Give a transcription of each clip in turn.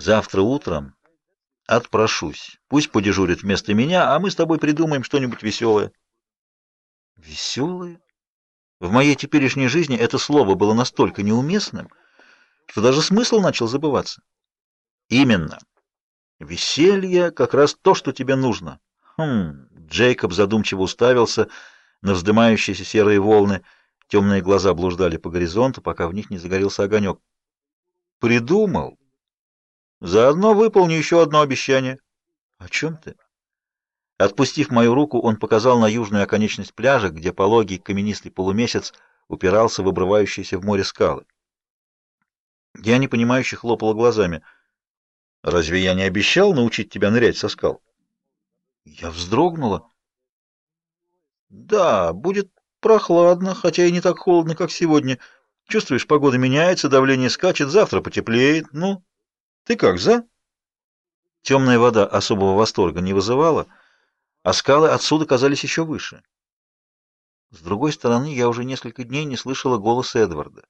Завтра утром отпрошусь. Пусть подежурит вместо меня, а мы с тобой придумаем что-нибудь веселое. Веселое? В моей теперешней жизни это слово было настолько неуместным, что даже смысл начал забываться. Именно. Веселье как раз то, что тебе нужно. Хм, Джейкоб задумчиво уставился на вздымающиеся серые волны. Темные глаза блуждали по горизонту, пока в них не загорелся огонек. Придумал. Заодно выполню еще одно обещание. О чем ты? Отпустив мою руку, он показал на южную оконечность пляжа, где пологий каменистый полумесяц упирался в обрывающиеся в море скалы. Я непонимающе хлопала глазами. Разве я не обещал научить тебя нырять со скал? Я вздрогнула. Да, будет прохладно, хотя и не так холодно, как сегодня. Чувствуешь, погода меняется, давление скачет, завтра потеплеет. Ну, ты как, за? Темная вода особого восторга не вызывала, а скалы отсюда казались еще выше. С другой стороны, я уже несколько дней не слышала голоса Эдварда.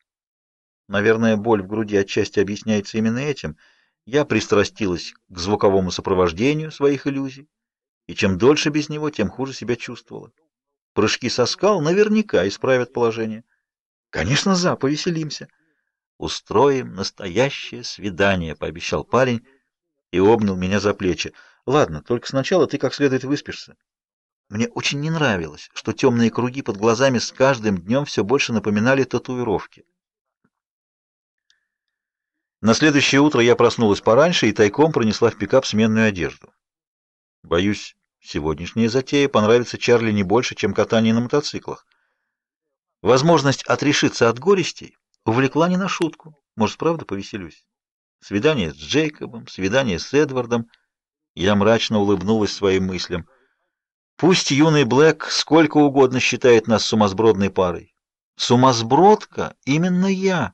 Наверное, боль в груди отчасти объясняется именно этим. Я пристрастилась к звуковому сопровождению своих иллюзий, и чем дольше без него, тем хуже себя чувствовала. Прыжки со скал наверняка исправят положение. Конечно, за, повеселимся. Устроим настоящее свидание, пообещал парень и обнял меня за плечи. Ладно, только сначала ты как следует выспишься. Мне очень не нравилось, что темные круги под глазами с каждым днем все больше напоминали татуировки. На следующее утро я проснулась пораньше и тайком пронесла в пикап сменную одежду. Боюсь, сегодняшняя затея понравится Чарли не больше, чем катание на мотоциклах. Возможность отрешиться от горестей увлекла не на шутку. Может, правда повеселюсь? Свидание с Джейкобом, свидание с Эдвардом. Я мрачно улыбнулась своим мыслям. Пусть юный Блэк сколько угодно считает нас сумасбродной парой. Сумасбродка именно я.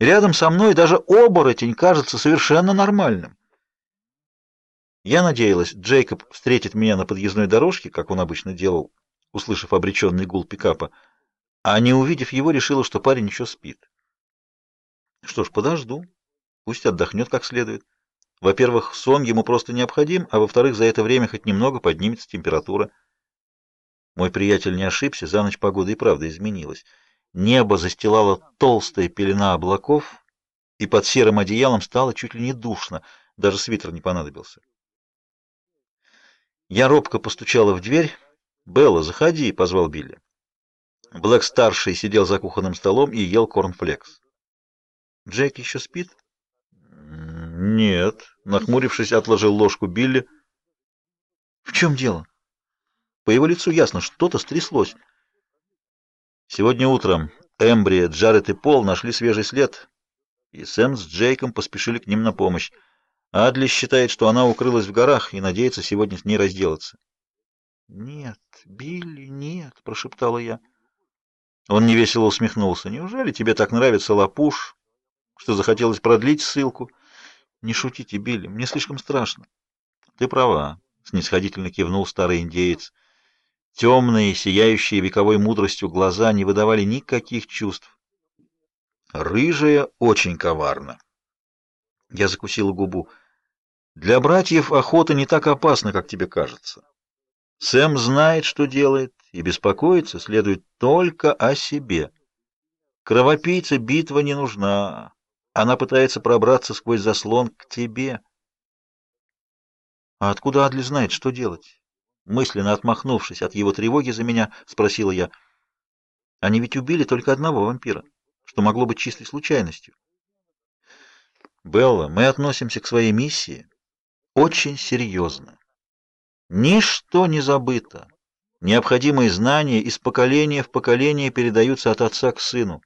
Рядом со мной даже оборотень кажется совершенно нормальным. Я надеялась, Джейкоб встретит меня на подъездной дорожке, как он обычно делал, услышав обреченный гул пикапа, а не увидев его, решила, что парень еще спит. Что ж, подожду. Пусть отдохнет как следует. Во-первых, сон ему просто необходим, а во-вторых, за это время хоть немного поднимется температура. Мой приятель не ошибся, за ночь погода и правда изменилась. Небо застилала толстая пелена облаков, и под серым одеялом стало чуть ли не душно, даже свитер не понадобился. Я робко постучала в дверь. "Белла, заходи", позвал Билли. Блэк-старший сидел за кухонным столом и ел корнфлекс. "Джек еще спит?" "Нет", нахмурившись, отложил ложку Билли. "В чем дело?" По его лицу ясно, что-то стряслось. Сегодня утром Эмбри, Джаред и Пол нашли свежий след, и Сэм с Джейком поспешили к ним на помощь. Адли считает, что она укрылась в горах и надеется сегодня с ней разделаться. "Нет, Билли, нет", прошептала я. Он невесело усмехнулся. "Неужели тебе так нравится лапуш, что захотелось продлить ссылку? Не шутите, Билли, мне слишком страшно". "Ты права", снисходительно кивнул старый индеец. Темные, сияющие вековой мудростью глаза не выдавали никаких чувств. Рыжая очень коварна. Я закусила губу. Для братьев охота не так опасна, как тебе кажется. Сэм знает, что делает, и беспокоиться следует только о себе. Кровопийце битва не нужна. Она пытается пробраться сквозь заслон к тебе. А откуда Адли знает, что делать? Мысленно отмахнувшись от его тревоги за меня, спросила я: "Они ведь убили только одного вампира, что могло быть чистой случайностью?" Белла, мы относимся к своей миссии очень серьезно. Ничто не забыто. Необходимые знания из поколения в поколение передаются от отца к сыну.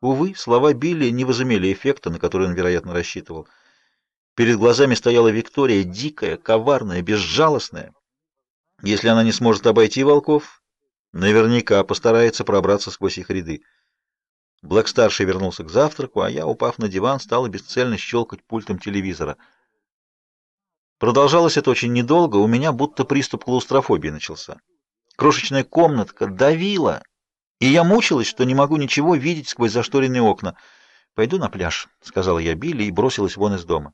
Увы, слова Билли не возымели эффекта, на который он, вероятно, рассчитывал. Перед глазами стояла Виктория, дикая, коварная, безжалостная. Если она не сможет обойти волков, наверняка постарается пробраться сквозь их ряды. Блэк-старший вернулся к завтраку, а я, упав на диван, стала бесцельно щелкать пультом телевизора. Продолжалось это очень недолго, у меня будто приступ клаустрофобии начался. Крошечная комнатка давила, и я мучилась, что не могу ничего видеть сквозь зашторенные окна. «Пойду на пляж», — сказала я Билли и бросилась вон из дома.